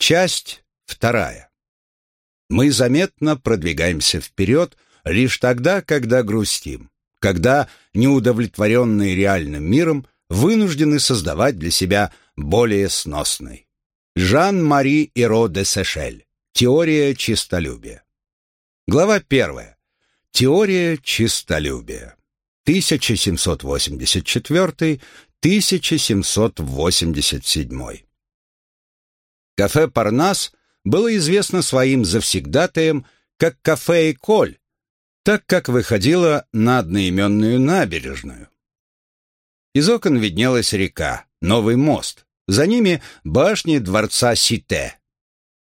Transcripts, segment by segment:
Часть вторая. Мы заметно продвигаемся вперед лишь тогда, когда грустим, когда, неудовлетворенные реальным миром, вынуждены создавать для себя более сносный. Жан-Мари Иро де Сешель. Теория чистолюбия. Глава первая. Теория чистолюбия. 1784-1787. Кафе «Парнас» было известно своим завсегдатаем как кафе «Эколь», так как выходило на одноименную набережную. Из окон виднелась река, новый мост, за ними башни дворца Сите.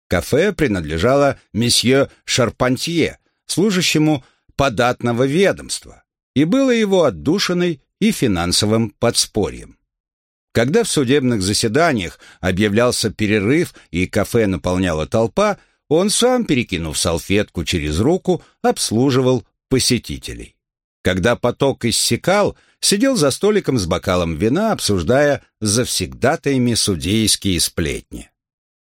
Кафе принадлежало месье Шарпантье, служащему податного ведомства, и было его отдушиной и финансовым подспорьем. Когда в судебных заседаниях объявлялся перерыв и кафе наполняла толпа, он сам, перекинув салфетку через руку, обслуживал посетителей. Когда поток иссякал, сидел за столиком с бокалом вина, обсуждая завсегдатаями судейские сплетни.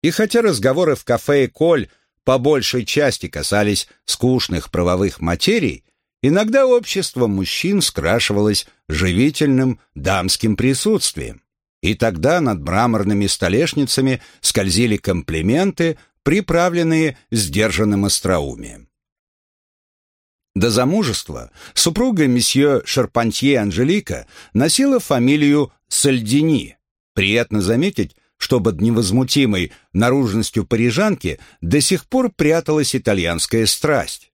И хотя разговоры в кафе «Коль» по большей части касались скучных правовых материй, иногда общество мужчин скрашивалось живительным дамским присутствием. И тогда над мраморными столешницами скользили комплименты, приправленные сдержанным остроумием. До замужества супруга месье Шарпантье Анжелика носила фамилию Сальдини. Приятно заметить, что под невозмутимой наружностью парижанки до сих пор пряталась итальянская страсть.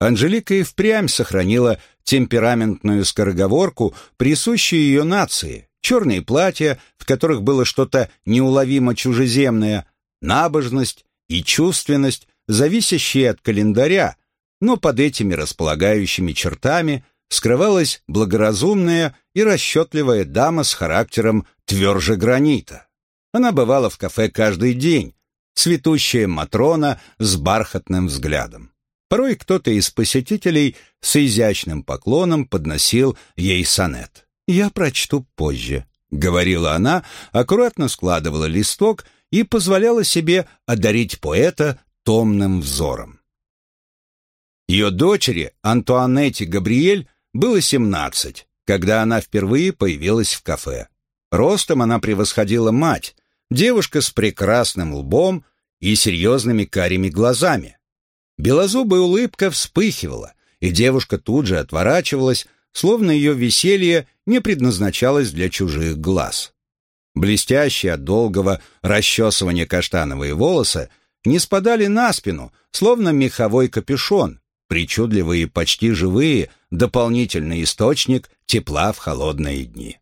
Анжелика и впрямь сохранила темпераментную скороговорку, присущую ее нации, черные платья, в которых было что-то неуловимо чужеземное, набожность и чувственность, зависящие от календаря, но под этими располагающими чертами скрывалась благоразумная и расчетливая дама с характером тверже гранита. Она бывала в кафе каждый день, цветущая Матрона с бархатным взглядом. Порой кто-то из посетителей с изящным поклоном подносил ей сонет. «Я прочту позже», — говорила она, аккуратно складывала листок и позволяла себе одарить поэта томным взором. Ее дочери, Антуанетте Габриэль, было семнадцать, когда она впервые появилась в кафе. Ростом она превосходила мать, девушка с прекрасным лбом и серьезными карими глазами. Белозубая улыбка вспыхивала, и девушка тут же отворачивалась, словно ее веселье не предназначалось для чужих глаз. Блестящие от долгого расчесывания каштановые волосы не спадали на спину, словно меховой капюшон, причудливые почти живые, дополнительный источник тепла в холодные дни.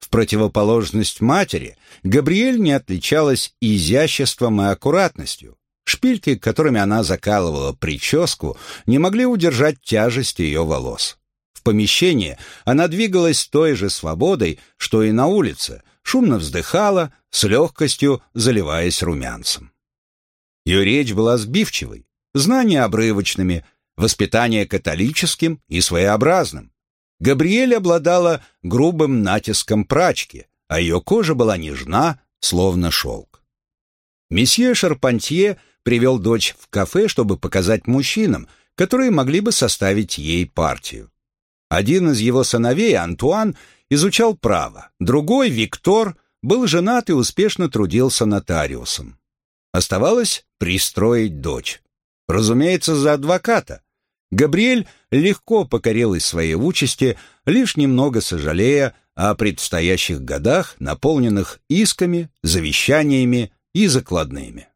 В противоположность матери, Габриэль не отличалась изяществом и аккуратностью. Шпильки, которыми она закалывала прическу, не могли удержать тяжесть ее волос помещение, она двигалась с той же свободой, что и на улице, шумно вздыхала, с легкостью заливаясь румянцем. Ее речь была сбивчивой, знания обрывочными, воспитание католическим и своеобразным. Габриэль обладала грубым натиском прачки, а ее кожа была нежна, словно шелк. Месье Шарпантье привел дочь в кафе, чтобы показать мужчинам, которые могли бы составить ей партию. Один из его сыновей, Антуан, изучал право, другой, Виктор, был женат и успешно трудился нотариусом. Оставалось пристроить дочь. Разумеется, за адвоката. Габриэль легко покорилась своей участи, лишь немного сожалея о предстоящих годах, наполненных исками, завещаниями и закладными.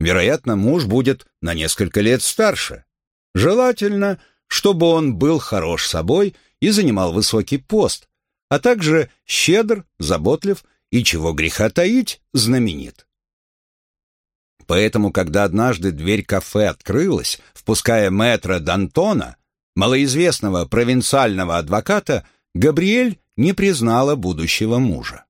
Вероятно, муж будет на несколько лет старше. Желательно – чтобы он был хорош собой и занимал высокий пост, а также щедр, заботлив и, чего греха таить, знаменит. Поэтому, когда однажды дверь кафе открылась, впуская мэтра Д'Антона, малоизвестного провинциального адвоката, Габриэль не признала будущего мужа.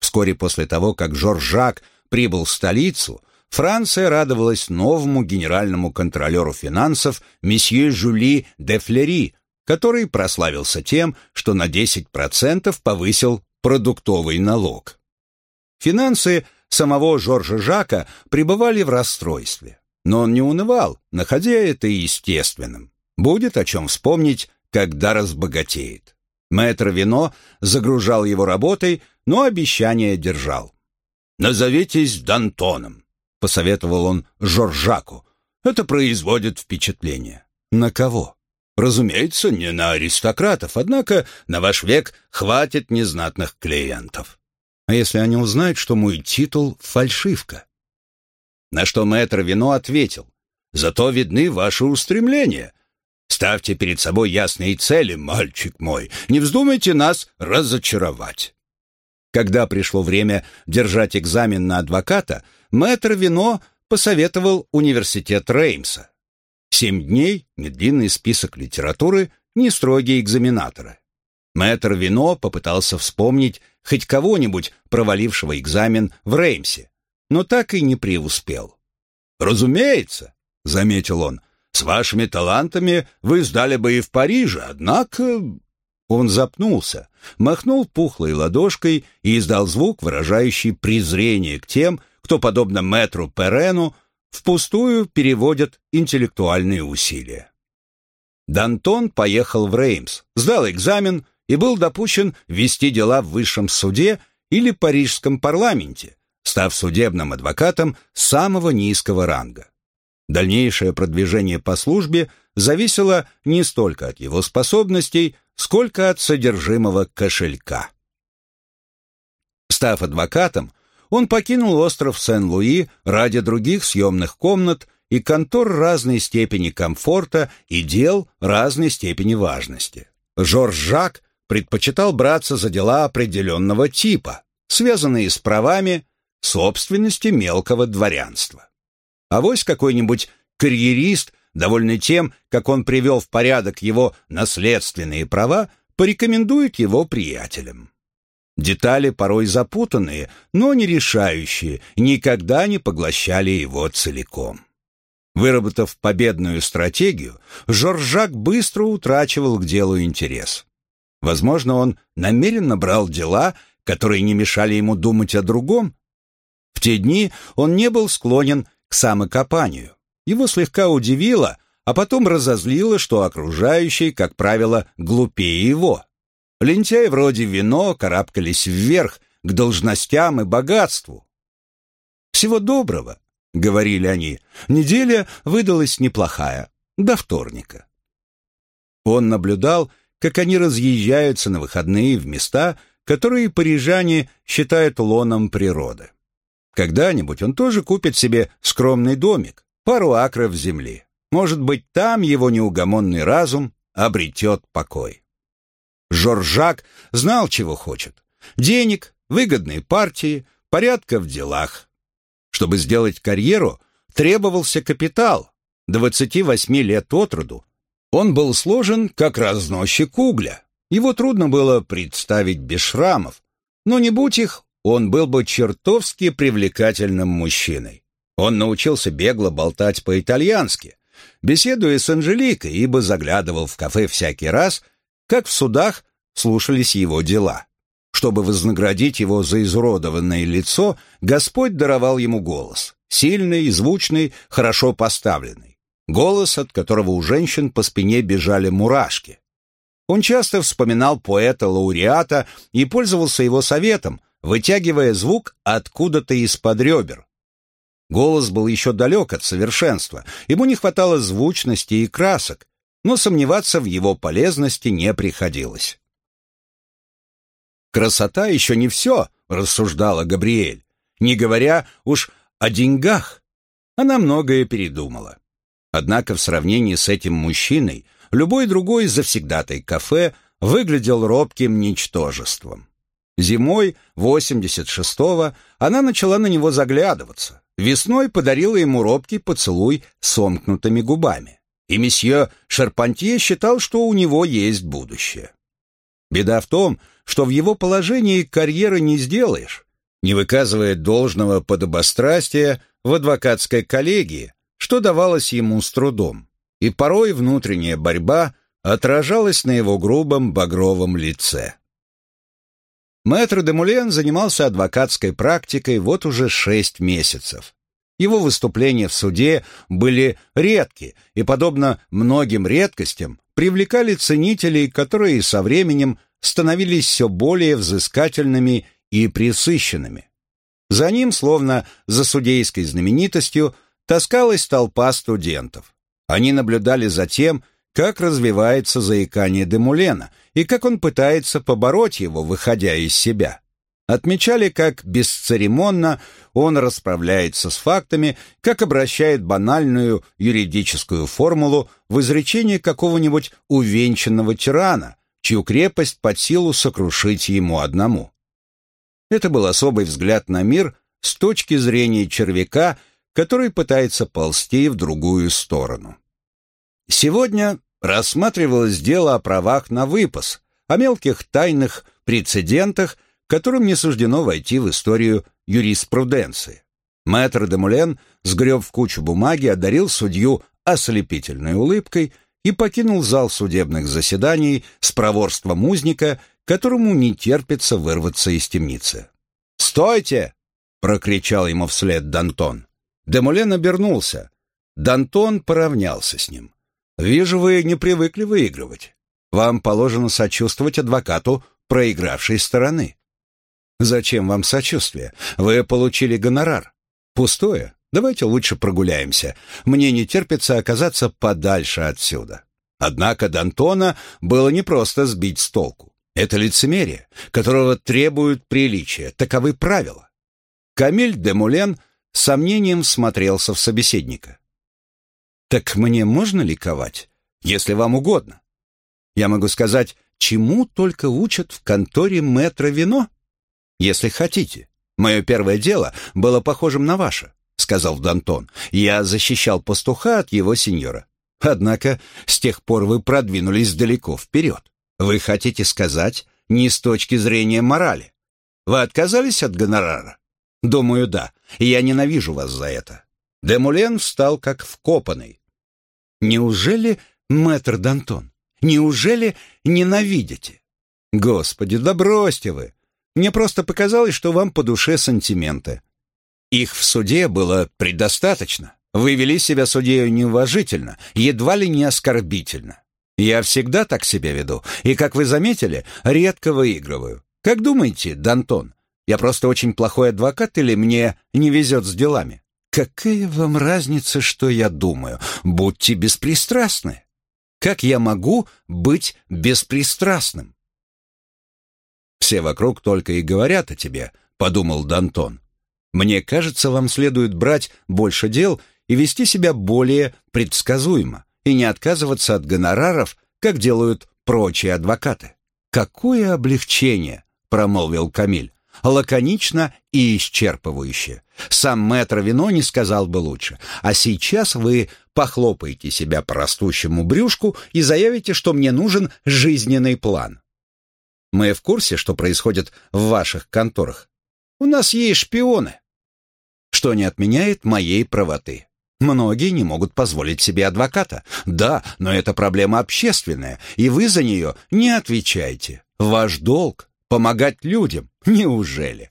Вскоре после того, как Жоржак прибыл в столицу, Франция радовалась новому генеральному контролеру финансов месье Жюли де Флери, который прославился тем, что на 10% повысил продуктовый налог. Финансы самого Жоржа Жака пребывали в расстройстве. Но он не унывал, находя это естественным. Будет о чем вспомнить, когда разбогатеет. Мэтр Вино загружал его работой, но обещание держал. «Назовитесь Дантоном», — посоветовал он Жоржаку. «Это производит впечатление». «На кого?» «Разумеется, не на аристократов, однако на ваш век хватит незнатных клиентов». «А если они узнают, что мой титул — фальшивка?» На что мэтр Вино ответил. «Зато видны ваши устремления. Ставьте перед собой ясные цели, мальчик мой. Не вздумайте нас разочаровать». Когда пришло время держать экзамен на адвоката, мэтр Вино посоветовал университет Реймса. Семь дней, недлинный список литературы, не строгие экзаменаторы. Мэтр Вино попытался вспомнить хоть кого-нибудь, провалившего экзамен в Реймсе, но так и не преуспел. «Разумеется», — заметил он, — «с вашими талантами вы сдали бы и в Париже, однако он запнулся, махнул пухлой ладошкой и издал звук, выражающий презрение к тем, кто, подобно мэтру Перену, впустую переводят интеллектуальные усилия. Дантон поехал в Реймс, сдал экзамен и был допущен вести дела в высшем суде или парижском парламенте, став судебным адвокатом самого низкого ранга. Дальнейшее продвижение по службе зависело не столько от его способностей, сколько от содержимого кошелька. Став адвокатом, он покинул остров Сен-Луи ради других съемных комнат и контор разной степени комфорта и дел разной степени важности. Жорж Жак предпочитал браться за дела определенного типа, связанные с правами собственности мелкого дворянства. А вось какой-нибудь карьерист – довольный тем, как он привел в порядок его наследственные права, порекомендует его приятелям. Детали порой запутанные, но не решающие, никогда не поглощали его целиком. Выработав победную стратегию, Жоржак быстро утрачивал к делу интерес. Возможно, он намеренно брал дела, которые не мешали ему думать о другом. В те дни он не был склонен к самокопанию. Его слегка удивило, а потом разозлило, что окружающие, как правило, глупее его. Лентяи вроде вино карабкались вверх к должностям и богатству. «Всего доброго», — говорили они, — «неделя выдалась неплохая, до вторника». Он наблюдал, как они разъезжаются на выходные в места, которые парижане считают лоном природы. Когда-нибудь он тоже купит себе скромный домик, пару акров земли. Может быть, там его неугомонный разум обретет покой. Жоржак знал, чего хочет. Денег, выгодной партии, порядка в делах. Чтобы сделать карьеру, требовался капитал. 28 лет от роду. Он был сложен, как разносчик угля. Его трудно было представить без шрамов. Но не будь их, он был бы чертовски привлекательным мужчиной. Он научился бегло болтать по-итальянски, беседуя с Анжеликой, ибо заглядывал в кафе всякий раз, как в судах слушались его дела. Чтобы вознаградить его за изуродованное лицо, Господь даровал ему голос, сильный, звучный, хорошо поставленный. Голос, от которого у женщин по спине бежали мурашки. Он часто вспоминал поэта-лауреата и пользовался его советом, вытягивая звук откуда-то из-под ребер, Голос был еще далек от совершенства, ему не хватало звучности и красок, но сомневаться в его полезности не приходилось. «Красота еще не все», — рассуждала Габриэль, не говоря уж о деньгах. Она многое передумала. Однако в сравнении с этим мужчиной любой другой завсегдатай кафе выглядел робким ничтожеством. Зимой 86-го она начала на него заглядываться. Весной подарила ему робкий поцелуй сомкнутыми губами. И месье Шарпантье считал, что у него есть будущее. Беда в том, что в его положении карьеры не сделаешь, не выказывая должного подобострастия в адвокатской коллегии, что давалось ему с трудом, и порой внутренняя борьба отражалась на его грубом багровом лице. Мэтр де Мулен занимался адвокатской практикой вот уже шесть месяцев. Его выступления в суде были редки и, подобно многим редкостям, привлекали ценителей, которые со временем становились все более взыскательными и присыщенными. За ним, словно за судейской знаменитостью, таскалась толпа студентов. Они наблюдали за тем, как развивается заикание Демулена и как он пытается побороть его, выходя из себя. Отмечали, как бесцеремонно он расправляется с фактами, как обращает банальную юридическую формулу в изречение какого-нибудь увенчанного тирана, чью крепость под силу сокрушить ему одному. Это был особый взгляд на мир с точки зрения червяка, который пытается ползти в другую сторону. Сегодня рассматривалось дело о правах на выпас, о мелких тайных прецедентах, которым не суждено войти в историю юриспруденции. Мэтр де Мулен сгреб в кучу бумаги, одарил судью ослепительной улыбкой и покинул зал судебных заседаний с проворством узника, которому не терпится вырваться из темницы. «Стойте!» — прокричал ему вслед Дантон. Демулен обернулся. Дантон поравнялся с ним. «Вижу, вы не привыкли выигрывать. Вам положено сочувствовать адвокату проигравшей стороны». «Зачем вам сочувствие? Вы получили гонорар. Пустое. Давайте лучше прогуляемся. Мне не терпится оказаться подальше отсюда». Однако Д'Антона было непросто сбить с толку. Это лицемерие, которого требуют приличия. Таковы правила. Камиль де Мулен с сомнением смотрелся в собеседника. Так мне можно ликовать, если вам угодно? Я могу сказать, чему только учат в конторе метро вино? Если хотите. Мое первое дело было похожим на ваше, сказал Дантон. Я защищал пастуха от его сеньора. Однако с тех пор вы продвинулись далеко вперед. Вы хотите сказать, не с точки зрения морали. Вы отказались от гонорара? Думаю, да. Я ненавижу вас за это. Демулен встал как вкопанный. Неужели, мэтр Д'Антон, неужели ненавидите? Господи, да бросьте вы. Мне просто показалось, что вам по душе сантименты. Их в суде было предостаточно. Вы вели себя судею неуважительно, едва ли не оскорбительно. Я всегда так себя веду, и, как вы заметили, редко выигрываю. Как думаете, Д'Антон, я просто очень плохой адвокат или мне не везет с делами? Какая вам разница, что я думаю? Будьте беспристрастны. Как я могу быть беспристрастным? Все вокруг только и говорят о тебе, подумал Дантон. Мне кажется, вам следует брать больше дел и вести себя более предсказуемо, и не отказываться от гонораров, как делают прочие адвокаты. Какое облегчение, промолвил Камиль лаконично и исчерпывающе. Сам мэтр Вино не сказал бы лучше. А сейчас вы похлопаете себя по растущему брюшку и заявите, что мне нужен жизненный план. Мы в курсе, что происходит в ваших конторах. У нас есть шпионы. Что не отменяет моей правоты. Многие не могут позволить себе адвоката. Да, но это проблема общественная, и вы за нее не отвечаете. Ваш долг Помогать людям? Неужели?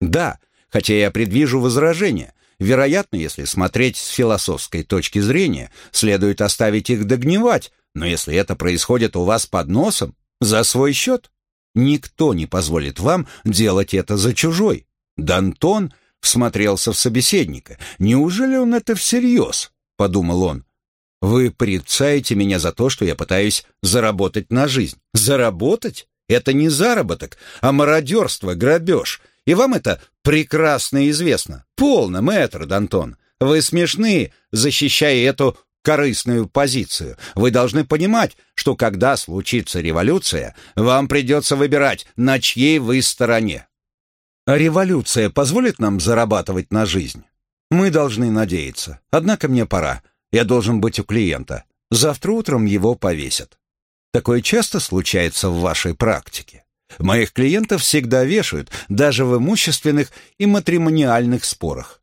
Да, хотя я предвижу возражения. Вероятно, если смотреть с философской точки зрения, следует оставить их догнивать, но если это происходит у вас под носом, за свой счет, никто не позволит вам делать это за чужой. Дантон всмотрелся в собеседника. «Неужели он это всерьез?» — подумал он. «Вы порицаете меня за то, что я пытаюсь заработать на жизнь». «Заработать? Это не заработок, а мародерство, грабеж. И вам это прекрасно известно. Полно, мэтр Д'Антон. Вы смешны, защищая эту корыстную позицию. Вы должны понимать, что когда случится революция, вам придется выбирать, на чьей вы стороне. А революция позволит нам зарабатывать на жизнь? Мы должны надеяться. Однако мне пора. Я должен быть у клиента. Завтра утром его повесят. Такое часто случается в вашей практике. Моих клиентов всегда вешают, даже в имущественных и матримониальных спорах.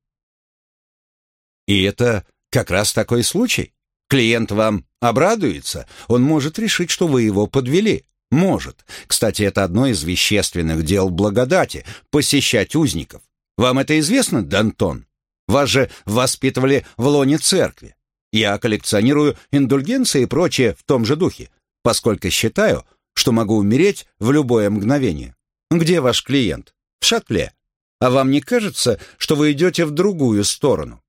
И это как раз такой случай. Клиент вам обрадуется, он может решить, что вы его подвели. Может. Кстати, это одно из вещественных дел благодати — посещать узников. Вам это известно, Дантон? Вас же воспитывали в лоне церкви. Я коллекционирую индульгенции и прочее в том же духе, поскольку считаю, что могу умереть в любое мгновение. Где ваш клиент? В шатле. А вам не кажется, что вы идете в другую сторону?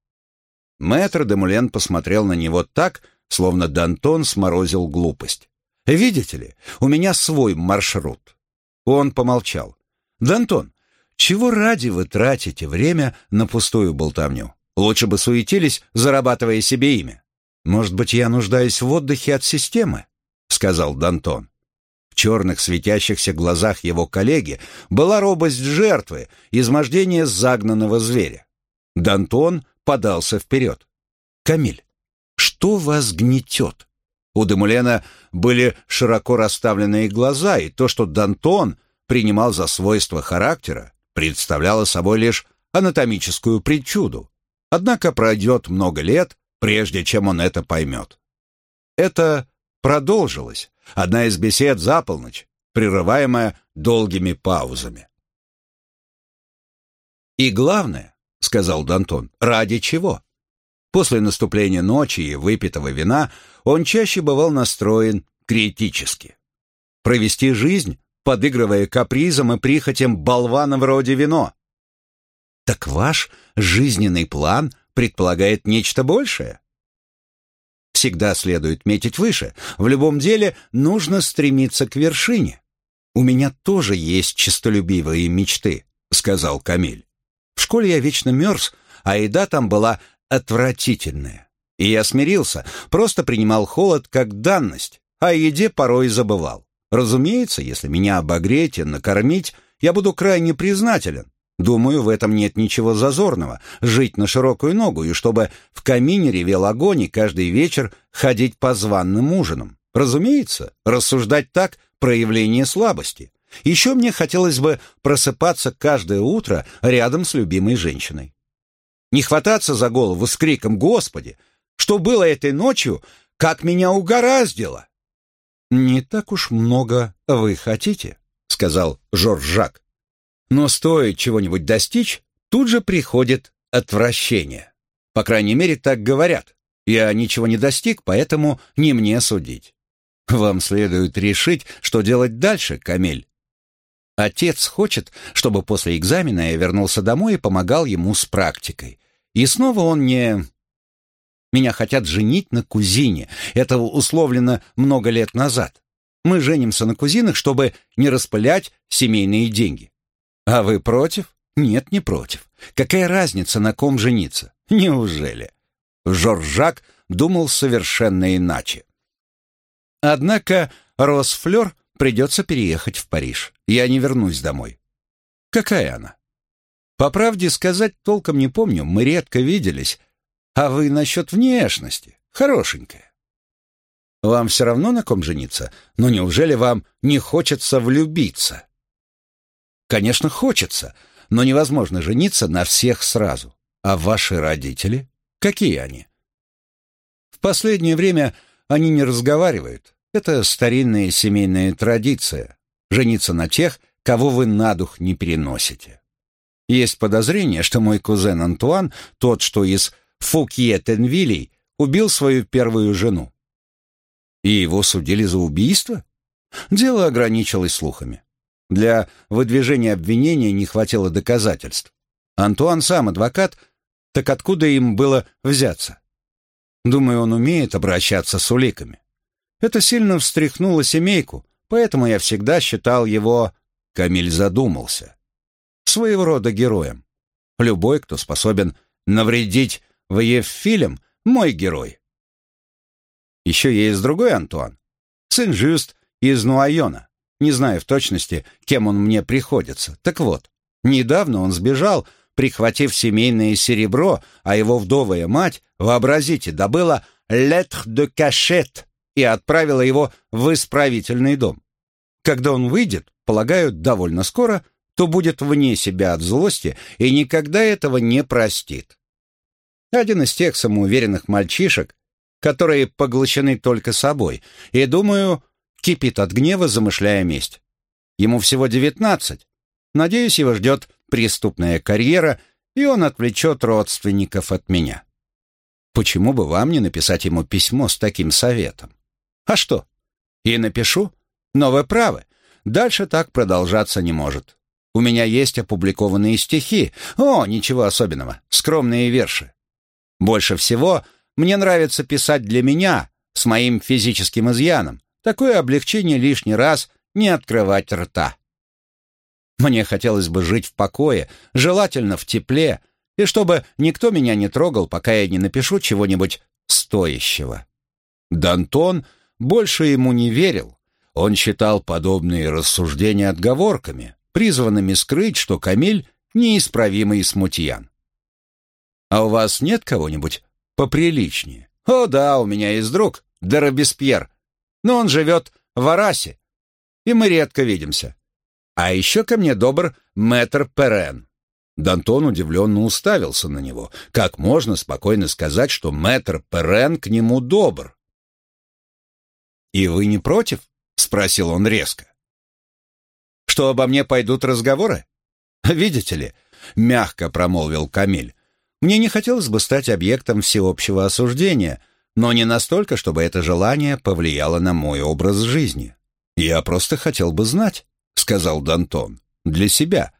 Мэтр де Мулен посмотрел на него так, словно Дантон сморозил глупость. «Видите ли, у меня свой маршрут». Он помолчал. «Дантон, чего ради вы тратите время на пустую болтовню? Лучше бы суетились, зарабатывая себе имя. Может быть, я нуждаюсь в отдыхе от системы?» — сказал Дантон. В черных светящихся глазах его коллеги была робость жертвы, измождение загнанного зверя. Дантон подался вперед. «Камиль, что вас гнетет?» У Демулена были широко расставленные глаза, и то, что Дантон принимал за свойство характера, представляло собой лишь анатомическую причуду. Однако пройдет много лет, прежде чем он это поймет. Это продолжилось, одна из бесед за полночь, прерываемая долгими паузами. И главное, — сказал Дантон. «Ради чего?» После наступления ночи и выпитого вина он чаще бывал настроен критически. Провести жизнь, подыгрывая капризам и прихотям болвана вроде вино. Так ваш жизненный план предполагает нечто большее? Всегда следует метить выше. В любом деле нужно стремиться к вершине. «У меня тоже есть честолюбивые мечты», — сказал Камиль. В школе я вечно мерз, а еда там была отвратительная. И я смирился, просто принимал холод как данность, а еде порой забывал. Разумеется, если меня обогреть и накормить, я буду крайне признателен. Думаю, в этом нет ничего зазорного — жить на широкую ногу, и чтобы в камине ревел огонь и каждый вечер ходить по званным ужинам. Разумеется, рассуждать так — проявление слабости. Еще мне хотелось бы просыпаться каждое утро рядом с любимой женщиной. Не хвататься за голову с криком «Господи! Что было этой ночью? Как меня угораздило!» «Не так уж много вы хотите», — сказал Жорж Жак. «Но стоит чего-нибудь достичь, тут же приходит отвращение. По крайней мере, так говорят. Я ничего не достиг, поэтому не мне судить. Вам следует решить, что делать дальше, Камель. Отец хочет, чтобы после экзамена я вернулся домой и помогал ему с практикой. И снова он не... Меня хотят женить на кузине. Это условлено много лет назад. Мы женимся на кузинах, чтобы не распылять семейные деньги. А вы против? Нет, не против. Какая разница, на ком жениться? Неужели? Жоржак думал совершенно иначе. Однако Росфлёр придется переехать в Париж. Я не вернусь домой. Какая она? По правде сказать, толком не помню, мы редко виделись. А вы насчет внешности? Хорошенькая. Вам все равно на ком жениться? Но неужели вам не хочется влюбиться? Конечно, хочется, но невозможно жениться на всех сразу. А ваши родители? Какие они? В последнее время они не разговаривают. Это старинная семейная традиция — жениться на тех, кого вы на дух не переносите. Есть подозрение, что мой кузен Антуан, тот, что из Фукье-Тенвилей, убил свою первую жену. И его судили за убийство? Дело ограничилось слухами. Для выдвижения обвинения не хватило доказательств. Антуан сам адвокат, так откуда им было взяться? Думаю, он умеет обращаться с уликами. Это сильно встряхнуло семейку, поэтому я всегда считал его, Камиль задумался, своего рода героем. Любой, кто способен навредить в Евфилем, мой герой. Еще есть другой Антуан, сын Жюст из Нуайона. Не знаю в точности, кем он мне приходится. Так вот, недавно он сбежал, прихватив семейное серебро, а его вдовая мать, вообразите, добыла «lettre de cachette» и отправила его в исправительный дом. Когда он выйдет, полагаю, довольно скоро, то будет вне себя от злости и никогда этого не простит. Один из тех самоуверенных мальчишек, которые поглощены только собой, и, думаю, кипит от гнева, замышляя месть. Ему всего девятнадцать. Надеюсь, его ждет преступная карьера, и он отвлечет родственников от меня. Почему бы вам не написать ему письмо с таким советом? А что? И напишу, но вы правы. Дальше так продолжаться не может. У меня есть опубликованные стихи. О, ничего особенного. Скромные верши. Больше всего мне нравится писать для меня, с моим физическим изъяном. Такое облегчение лишний раз не открывать рта. Мне хотелось бы жить в покое, желательно в тепле, и чтобы никто меня не трогал, пока я не напишу чего-нибудь стоящего. Дантон больше ему не верил. Он считал подобные рассуждения отговорками, призванными скрыть, что Камиль — неисправимый смутьян. «А у вас нет кого-нибудь поприличнее?» «О да, у меня есть друг, Деробеспьер, но он живет в Арасе, и мы редко видимся. А еще ко мне добр мэтр Перен». Дантон удивленно уставился на него. Как можно спокойно сказать, что мэтр Перен к нему добр? «И вы не против?» — спросил он резко. «Что обо мне пойдут разговоры?» «Видите ли», — мягко промолвил Камиль, «мне не хотелось бы стать объектом всеобщего осуждения, но не настолько, чтобы это желание повлияло на мой образ жизни. Я просто хотел бы знать», — сказал Дантон, — «для себя.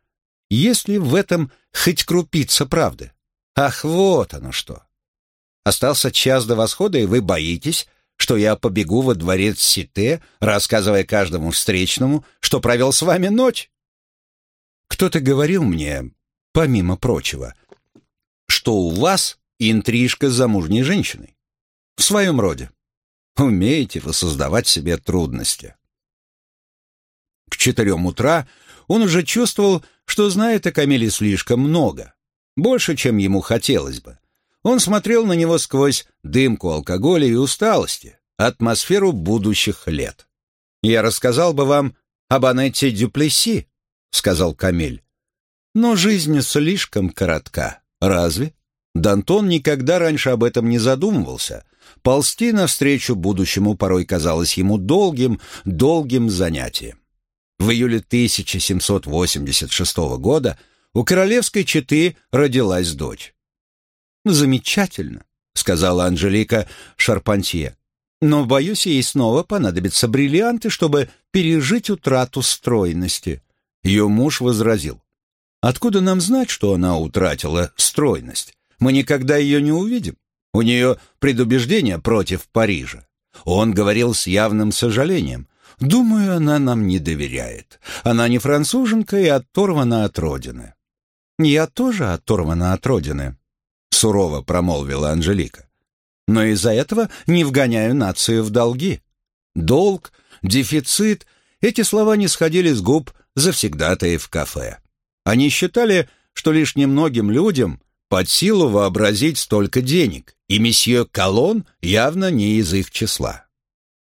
Есть ли в этом хоть крупица правды? Ах, вот оно что! Остался час до восхода, и вы боитесь, что я побегу во дворец Сите, рассказывая каждому встречному, что провел с вами ночь? Кто-то говорил мне, помимо прочего, что у вас интрижка с замужней женщиной. В своем роде. Умеете вы создавать себе трудности. К четырем утра он уже чувствовал, что знает о Камиле слишком много, больше, чем ему хотелось бы. Он смотрел на него сквозь дымку алкоголя и усталости, атмосферу будущих лет. «Я рассказал бы вам об Анетте Дюплеси», — сказал Камиль. «Но жизнь слишком коротка. Разве?» Дантон никогда раньше об этом не задумывался. Ползти навстречу будущему порой казалось ему долгим, долгим занятием. В июле 1786 года у королевской четы родилась дочь. «Замечательно», — сказала Анжелика Шарпантье. «Но, боюсь, ей снова понадобятся бриллианты, чтобы пережить утрату стройности». Ее муж возразил. «Откуда нам знать, что она утратила стройность? Мы никогда ее не увидим. У нее предубеждение против Парижа». Он говорил с явным сожалением. «Думаю, она нам не доверяет. Она не француженка и оторвана от родины». «Я тоже оторвана от родины», сурово промолвила Анжелика. Но из-за этого не вгоняю нацию в долги. Долг, дефицит — эти слова не сходили с губ завсегдатаев в кафе. Они считали, что лишь немногим людям под силу вообразить столько денег, и месье Колон явно не из их числа.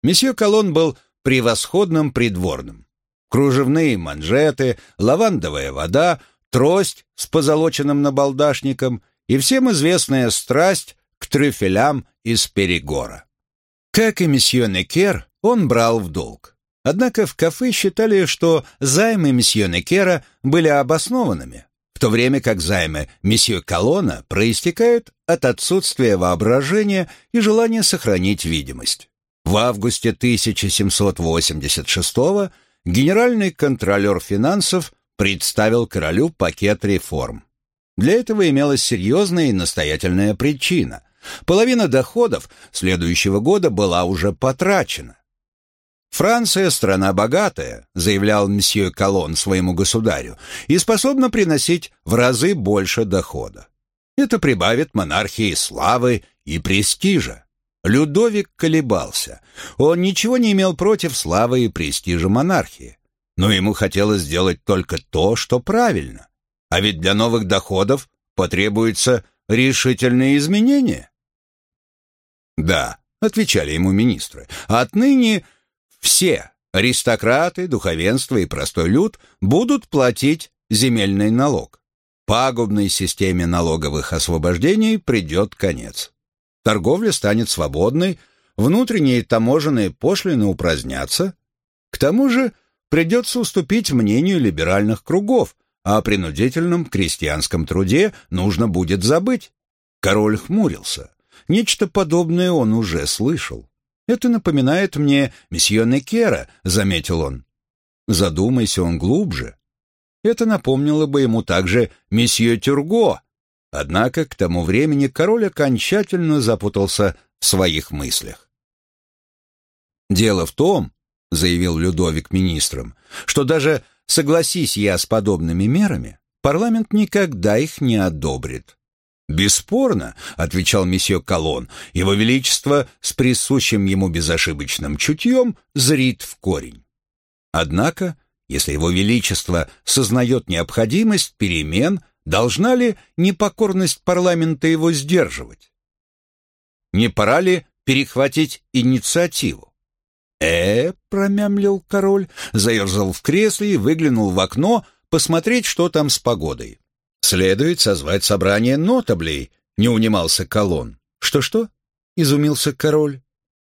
Месье Колон был превосходным придворным. Кружевные манжеты, лавандовая вода, трость с позолоченным набалдашником и всем известная страсть к трюфелям из Перегора. Как и месье Некер, он брал в долг. Однако в кафе считали, что займы месье Некера были обоснованными, то время как займы месье Колона проистекают от отсутствия воображения и желания сохранить видимость. В августе 1786 генеральный контролер финансов представил королю пакет реформ. Для этого имелась серьезная и настоятельная причина. Половина доходов следующего года была уже потрачена. «Франция — страна богатая», — заявлял мсье Колон своему государю, «и способна приносить в разы больше дохода. Это прибавит монархии славы и престижа». Людовик колебался. Он ничего не имел против славы и престижа монархии, но ему хотелось сделать только то, что правильно. А ведь для новых доходов потребуются решительные изменения. Да, отвечали ему министры, отныне все аристократы, духовенство и простой люд будут платить земельный налог. Пагубной системе налоговых освобождений придет конец. Торговля станет свободной, внутренние таможенные пошлины упразднятся, К тому же придется уступить мнению либеральных кругов, а о принудительном крестьянском труде нужно будет забыть. Король хмурился. Нечто подобное он уже слышал. «Это напоминает мне месье Некера», — заметил он. Задумайся он глубже. Это напомнило бы ему также месье Тюрго. Однако к тому времени король окончательно запутался в своих мыслях. «Дело в том, — заявил Людовик министрам, — что даже согласись я с подобными мерами, парламент никогда их не одобрит. «Бесспорно», — отвечал месье Колон, — «его величество с присущим ему безошибочным чутьем зрит в корень». Однако, если его величество сознает необходимость перемен, должна ли непокорность парламента его сдерживать? Не пора ли перехватить инициативу? «Э, — промямлил король, заерзал в кресле и выглянул в окно посмотреть, что там с погодой. «Следует созвать собрание нотаблей», — не унимался Колон. «Что-что?» — изумился король.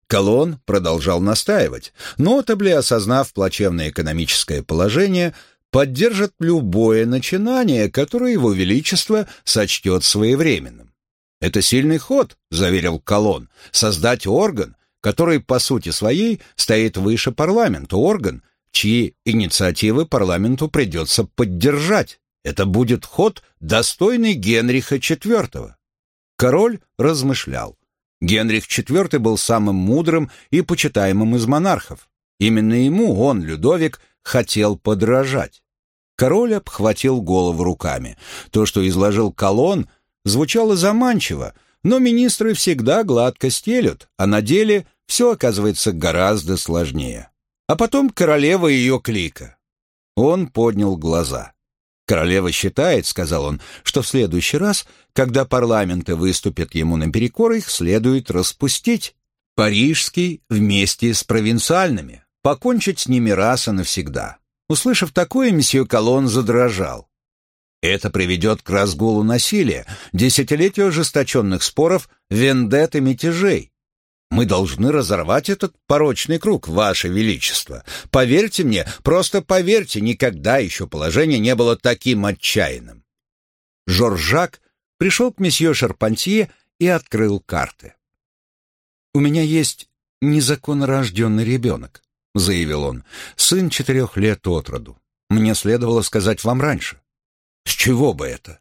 Колон продолжал настаивать. Нотабли, осознав плачевное экономическое положение, поддержат любое начинание, которое его величество сочтет своевременным. «Это сильный ход», — заверил Колон, — «создать орган, который по сути своей стоит выше парламента, орган, чьи инициативы парламенту придется поддержать. Это будет ход, достойный Генриха IV. Король размышлял. Генрих IV был самым мудрым и почитаемым из монархов. Именно ему он, Людовик, хотел подражать. Король обхватил голову руками. То, что изложил колонн, звучало заманчиво, но министры всегда гладко стелют, а на деле все оказывается гораздо сложнее. А потом королева ее клика. Он поднял глаза. «Королева считает, — сказал он, — что в следующий раз, когда парламенты выступят ему наперекор, их следует распустить. Парижский вместе с провинциальными, покончить с ними раз и навсегда». Услышав такое, месье Колон задрожал. Это приведет к разгулу насилия, десятилетию ожесточенных споров, вендет и мятежей. Мы должны разорвать этот порочный круг, Ваше Величество. Поверьте мне, просто поверьте, никогда еще положение не было таким отчаянным. Жоржак пришел к месье Шарпантье и открыл карты. «У меня есть незаконно рожденный ребенок», — заявил он, — «сын четырех лет от роду. Мне следовало сказать вам раньше». «С чего бы это?»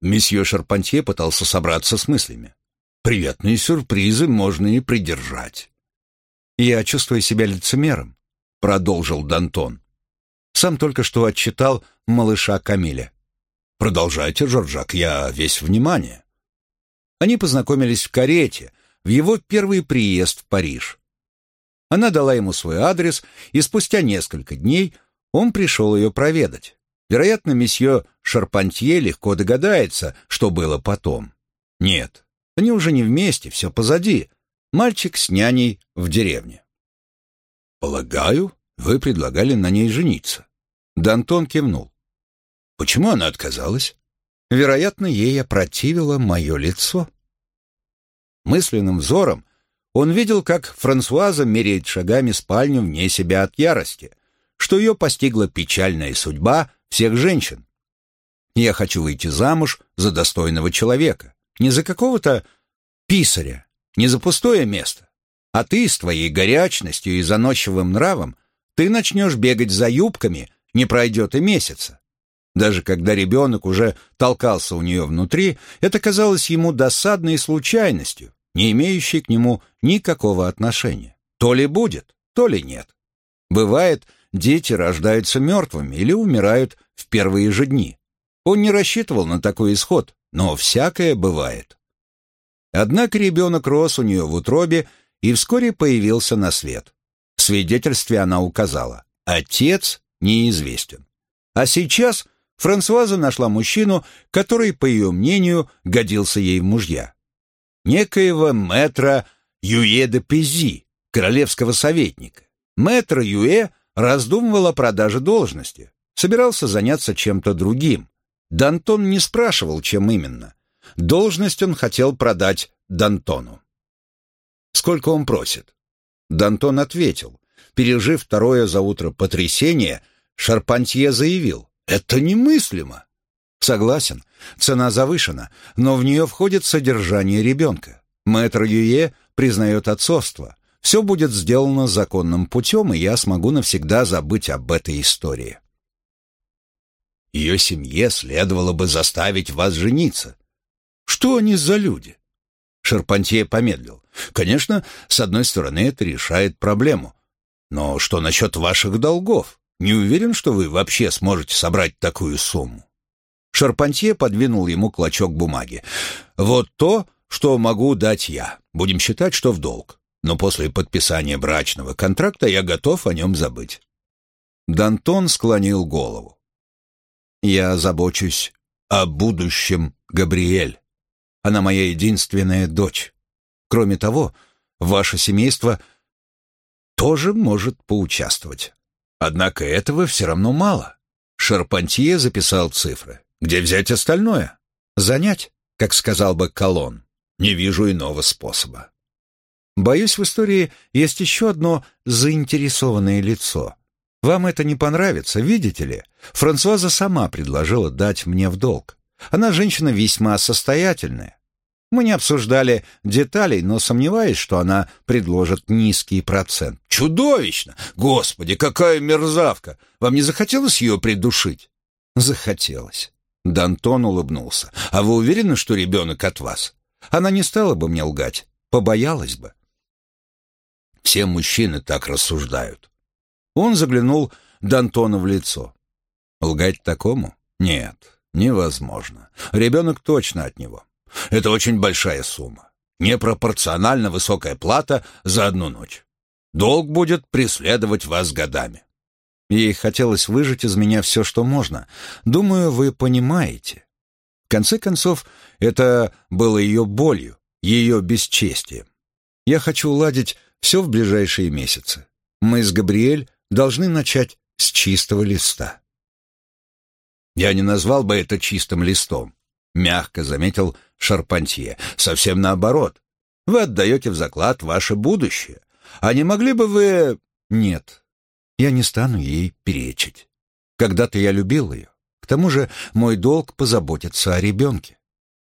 Месье Шарпантье пытался собраться с мыслями. Приятные сюрпризы можно и придержать. «Я чувствую себя лицемером», — продолжил Дантон. «Сам только что отчитал малыша Камиля». «Продолжайте, Жоржак, я весь внимание». Они познакомились в карете, в его первый приезд в Париж. Она дала ему свой адрес, и спустя несколько дней он пришел ее проведать. Вероятно, месье Шарпантье легко догадается, что было потом. Нет, они уже не вместе, все позади. Мальчик с няней в деревне. «Полагаю, вы предлагали на ней жениться». Дантон кивнул. «Почему она отказалась?» «Вероятно, ей опротивило мое лицо». Мысленным взором он видел, как Франсуаза меряет шагами спальню вне себя от ярости, что ее постигла печальная судьба всех женщин. «Я хочу выйти замуж за достойного человека. Не за какого-то писаря, не за пустое место. А ты с твоей горячностью и заносчивым нравом ты начнешь бегать за юбками, не пройдет и месяца. Даже когда ребенок уже толкался у нее внутри, это казалось ему досадной случайностью, не имеющей к нему никакого отношения. То ли будет, то ли нет. Бывает, дети рождаются мертвыми или умирают в первые же дни. Он не рассчитывал на такой исход, но всякое бывает. Однако ребенок рос у нее в утробе и вскоре появился на свет. В свидетельстве она указала, отец неизвестен. А сейчас Франсуаза нашла мужчину, который, по ее мнению, годился ей в мужья. Некоего мэтра Юе де Пези, королевского советника. Мэтр Юэ раздумывал о продаже должности, собирался заняться чем-то другим. Дантон не спрашивал, чем именно. Должность он хотел продать Дантону. «Сколько он просит?» Дантон ответил. пережив второе за утро потрясение, Шарпантье заявил «Это немыслимо». Согласен, цена завышена, но в нее входит содержание ребенка. Мэтр Юе признает отцовство. Все будет сделано законным путем, и я смогу навсегда забыть об этой истории. Ее семье следовало бы заставить вас жениться. Что они за люди? Шарпантье помедлил. Конечно, с одной стороны, это решает проблему. Но что насчет ваших долгов? Не уверен, что вы вообще сможете собрать такую сумму. Шарпантье подвинул ему клочок бумаги. «Вот то, что могу дать я. Будем считать, что в долг. Но после подписания брачного контракта я готов о нем забыть». Дантон склонил голову. «Я забочусь о будущем Габриэль. Она моя единственная дочь. Кроме того, ваше семейство тоже может поучаствовать. Однако этого все равно мало». Шарпантье записал цифры. Где взять остальное? Занять, как сказал бы Колон. Не вижу иного способа. Боюсь, в истории есть еще одно заинтересованное лицо. Вам это не понравится, видите ли? Франсуаза сама предложила дать мне в долг. Она женщина весьма состоятельная. Мы не обсуждали деталей, но сомневаюсь, что она предложит низкий процент. Чудовищно! Господи, какая мерзавка! Вам не захотелось ее придушить? Захотелось. Дантон улыбнулся. «А вы уверены, что ребенок от вас? Она не стала бы мне лгать, побоялась бы». Все мужчины так рассуждают. Он заглянул Д'Антону в лицо. Лгать такому? Нет, невозможно. Ребенок точно от него. Это очень большая сумма. Непропорционально высокая плата за одну ночь. Долг будет преследовать вас годами. Ей хотелось выжать из меня все, что можно. Думаю, вы понимаете. В конце концов, это было ее болью, ее бесчестием. Я хочу уладить все в ближайшие месяцы. Мы с Габриэль должны начать с чистого листа. Я не назвал бы это чистым листом, мягко заметил Шарпантье. Совсем наоборот. Вы отдаете в заклад ваше будущее. А не могли бы вы... Нет, я не стану ей перечить. Когда-то я любил ее. К тому же мой долг позаботиться о ребенке.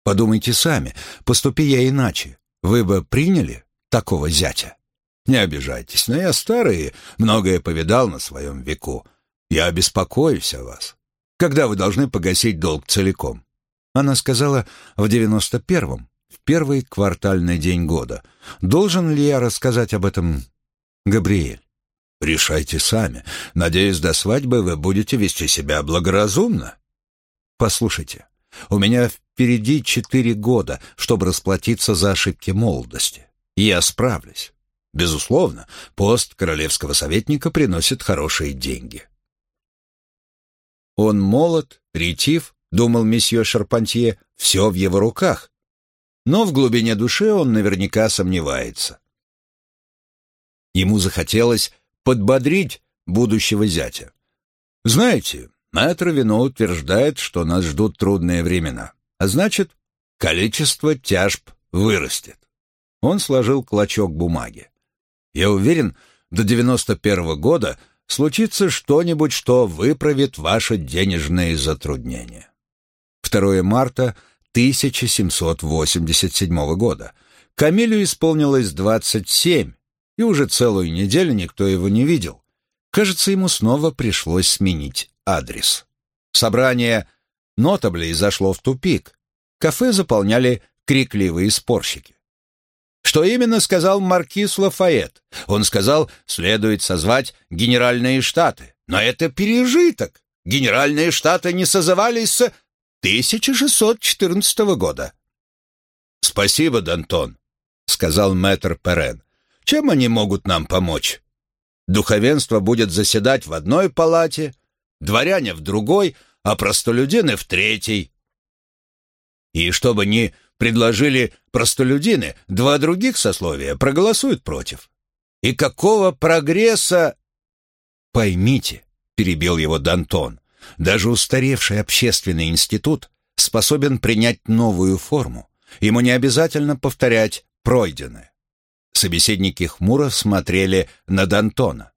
Подумайте сами, поступи я иначе. Вы бы приняли такого зятя? Не обижайтесь, но я старый многое повидал на своем веку. Я беспокоюсь о вас. Когда вы должны погасить долг целиком? Она сказала в девяносто первом, в первый квартальный день года. Должен ли я рассказать об этом Габриэль? Решайте сами. Надеюсь, до свадьбы вы будете вести себя благоразумно. Послушайте, у меня впереди четыре года, чтобы расплатиться за ошибки молодости. Я справлюсь. Безусловно, пост королевского советника приносит хорошие деньги. Он молод, ретив, думал месье Шарпантье, все в его руках. Но в глубине души он наверняка сомневается. Ему захотелось подбодрить будущего зятя. Знаете, мэтр Вино утверждает, что нас ждут трудные времена, а значит, количество тяжб вырастет. Он сложил клочок бумаги. Я уверен, до девяносто первого года случится что-нибудь, что выправит ваши денежные затруднения. 2 марта 1787 года. Камилю исполнилось 27, и уже целую неделю никто его не видел. Кажется, ему снова пришлось сменить адрес. Собрание нотаблей зашло в тупик. Кафе заполняли крикливые спорщики. Что именно сказал маркиз Лафайет? Он сказал, следует созвать генеральные штаты. Но это пережиток. Генеральные штаты не созывались с 1614 года. «Спасибо, Дантон», — сказал мэтр Перен. Чем они могут нам помочь? Духовенство будет заседать в одной палате, дворяне в другой, а простолюдины в третьей. И чтобы не предложили простолюдины, два других сословия проголосуют против. И какого прогресса... Поймите, перебил его Дантон, даже устаревший общественный институт способен принять новую форму. Ему не обязательно повторять пройденное. Собеседники хмуро смотрели на Д'Антона.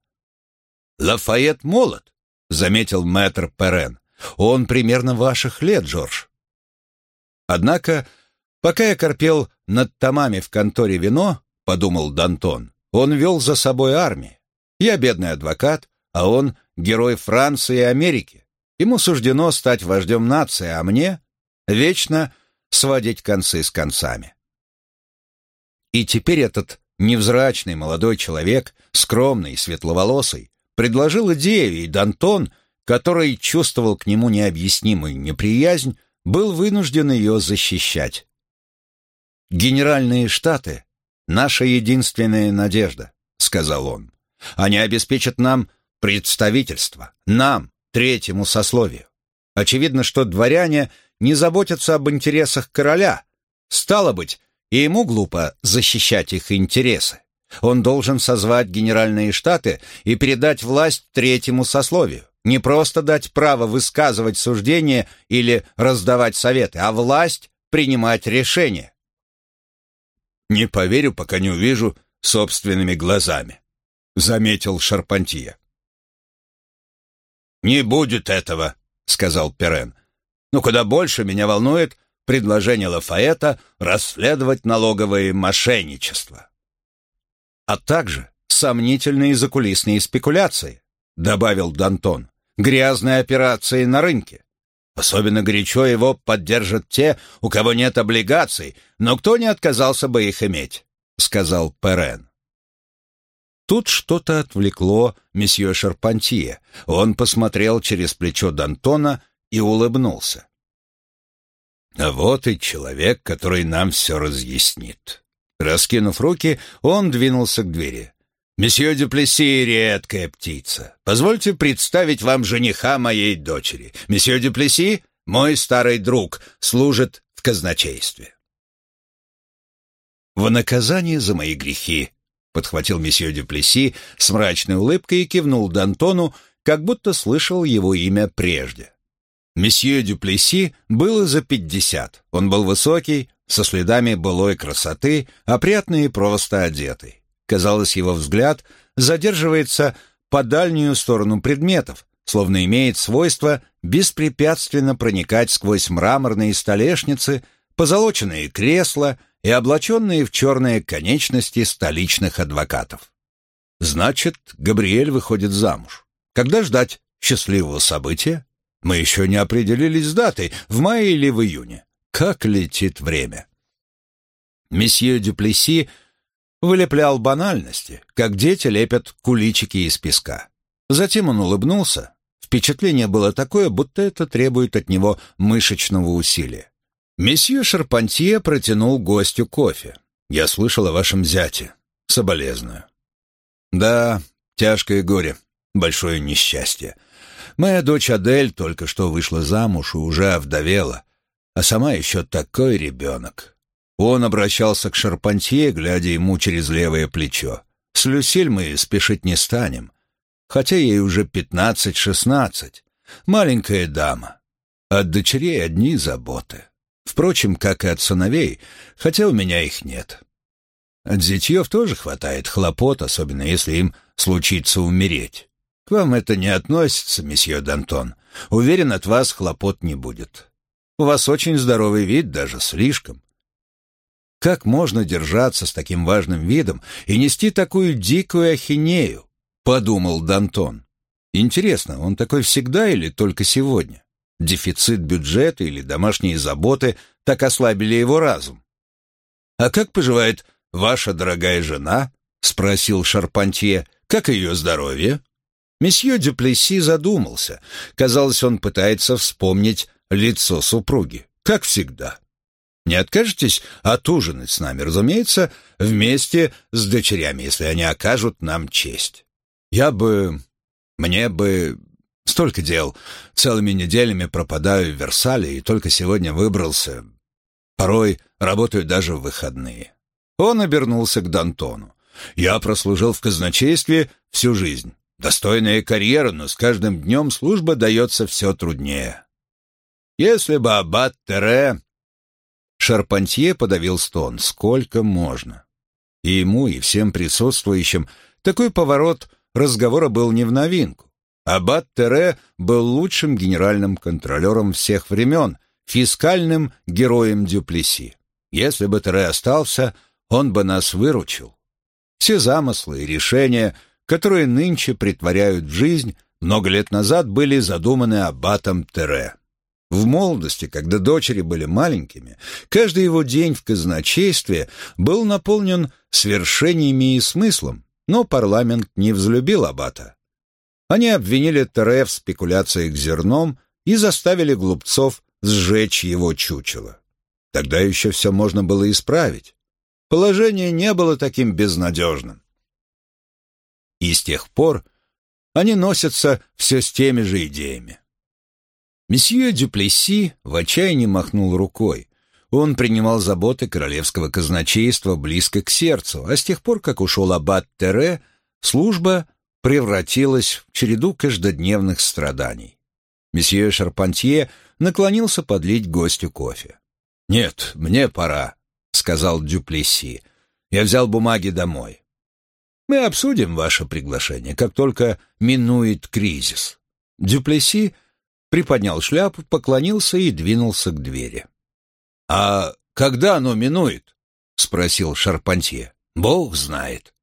Лафайет молод», — заметил мэтр Перен. «Он примерно ваших лет, Джордж». Однако, пока я корпел над томами в конторе вино, — подумал Дантон, — он вел за собой армию. Я бедный адвокат, а он герой Франции и Америки. Ему суждено стать вождем нации, а мне вечно сводить концы с концами. И теперь этот невзрачный молодой человек, скромный и светловолосый, предложил идею, и Дантон, который чувствовал к нему необъяснимую неприязнь, был вынужден ее защищать. «Генеральные штаты — наша единственная надежда», — сказал он. «Они обеспечат нам представительство, нам, третьему сословию. Очевидно, что дворяне не заботятся об интересах короля. Стало быть, и ему глупо защищать их интересы. Он должен созвать генеральные штаты и передать власть третьему сословию. Не просто дать право высказывать суждения или раздавать советы, а власть принимать решения. «Не поверю, пока не увижу собственными глазами», — заметил Шарпантье. «Не будет этого», — сказал Перен. «Но куда больше меня волнует предложение Лафаэта расследовать налоговое мошенничество. А также сомнительные закулисные спекуляции, добавил Дантон, грязные операции на рынке. Особенно горячо его поддержат те, у кого нет облигаций, но кто не отказался бы их иметь, сказал Перен. Тут что-то отвлекло месье Шарпантье. Он посмотрел через плечо Д'Антона и улыбнулся. «А вот и человек, который нам все разъяснит». Раскинув руки, он двинулся к двери. «Месье Дюплеси — редкая птица. Позвольте представить вам жениха моей дочери. Месье Дюплеси — мой старый друг, служит в казначействе». «В наказание за мои грехи подхватил месье Дюплеси с мрачной улыбкой и кивнул Д'Антону, как будто слышал его имя прежде. Месье Дюплеси было за пятьдесят. Он был высокий, со следами былой красоты, опрятный и просто одетый. Казалось, его взгляд задерживается по дальнюю сторону предметов, словно имеет свойство беспрепятственно проникать сквозь мраморные столешницы, позолоченные кресла и облаченные в черные конечности столичных адвокатов. Значит, Габриэль выходит замуж. Когда ждать счастливого события? Мы еще не определились с датой, в мае или в июне. Как летит время. Месье Дюплеси вылеплял банальности, как дети лепят куличики из песка. Затем он улыбнулся. Впечатление было такое, будто это требует от него мышечного усилия. Месье Шарпантье протянул гостю кофе. «Я слышал о вашем зяте. Соболезную». «Да, тяжкое горе, большое несчастье. Моя дочь Адель только что вышла замуж и уже овдовела, а сама еще такой ребенок». Он обращался к Шарпантье, глядя ему через левое плечо. «С Люсиль мы спешить не станем, хотя ей уже пятнадцать-шестнадцать. Маленькая дама. От дочерей одни заботы». Впрочем, как и от сыновей, хотя у меня их нет. От зятьев тоже хватает хлопот, особенно если им случится умереть. К вам это не относится, месье Д'Антон. Уверен, от вас хлопот не будет. У вас очень здоровый вид, даже слишком. Как можно держаться с таким важным видом и нести такую дикую ахинею? Подумал Д'Антон. Интересно, он такой всегда или только сегодня? Дефицит бюджета или домашние заботы так ослабили его разум. «А как поживает ваша дорогая жена?» — спросил Шарпантье. «Как ее здоровье?» Месье Дюплеси задумался. Казалось, он пытается вспомнить лицо супруги. Как всегда. «Не откажетесь отужинать с нами, разумеется, вместе с дочерями, если они окажут нам честь. Я бы... Мне бы... Столько дел. Целыми неделями пропадаю в Версале и только сегодня выбрался. Порой работаю даже в выходные. Он обернулся к Д'Антону. Я прослужил в казначействе всю жизнь. Достойная карьера, но с каждым днем служба дается все труднее. Если бы аббат Тере... Шарпантье подавил стон. Сколько можно? И ему, и всем присутствующим такой поворот разговора был не в новинку. Аббат Тере был лучшим генеральным контролером всех времен, фискальным героем Дюплеси. Если бы Тере остался, он бы нас выручил. Все замыслы и решения, которые нынче притворяют в жизнь, много лет назад были задуманы аббатом Тере. В молодости, когда дочери были маленькими, каждый его день в казначействе был наполнен свершениями и смыслом, но парламент не взлюбил аббата. Они обвинили Тере в спекуляциях зерном и заставили глупцов сжечь его чучело. Тогда еще все можно было исправить. Положение не было таким безнадежным. И с тех пор они носятся все с теми же идеями. Месье Дюплесси в отчаянии махнул рукой. Он принимал заботы королевского казначейства близко к сердцу, а с тех пор, как ушел аббат Тере, служба превратилась в череду каждодневных страданий. Месье Шарпантье наклонился подлить гостю кофе. «Нет, мне пора», — сказал Дюплесси. «Я взял бумаги домой. Мы обсудим ваше приглашение, как только минует кризис». Дюплесси приподнял шляпу, поклонился и двинулся к двери. «А когда оно минует?» — спросил Шарпантье. «Бог знает».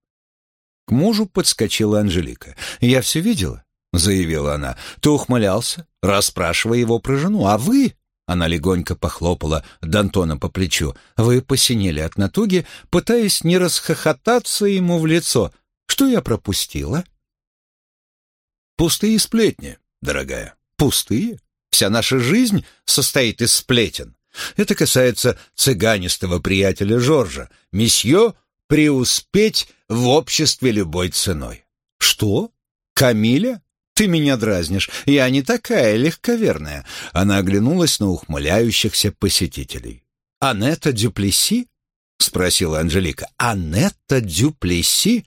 К мужу подскочила Анжелика. «Я все видела», — заявила она. «Ты ухмылялся, расспрашивая его про жену, а вы...» Она легонько похлопала Д'Антона по плечу. «Вы посинели от натуги, пытаясь не расхохотаться ему в лицо. Что я пропустила?» «Пустые сплетни, дорогая», пустые. Вся наша жизнь состоит из сплетен. Это касается цыганистого приятеля Жоржа. Месье преуспеть в обществе любой ценой. Что? Камиля? Ты меня дразнишь. Я не такая легковерная. Она оглянулась на ухмыляющихся посетителей. Анетта Дюплеси? спросила Анжелика. Анетта Дюплеси?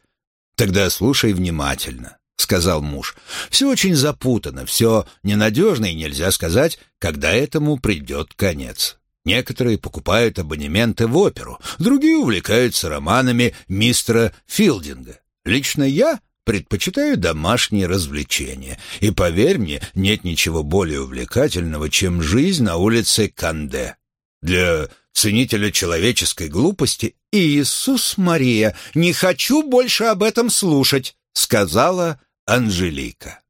Тогда слушай внимательно. — сказал муж. «Все очень запутано, все ненадежно, и нельзя сказать, когда этому придет конец. Некоторые покупают абонементы в оперу, другие увлекаются романами мистера Филдинга. Лично я предпочитаю домашние развлечения, и, поверь мне, нет ничего более увлекательного, чем жизнь на улице Канде. Для ценителя человеческой глупости «Иисус Мария, не хочу больше об этом слушать», — сказала Анжелика.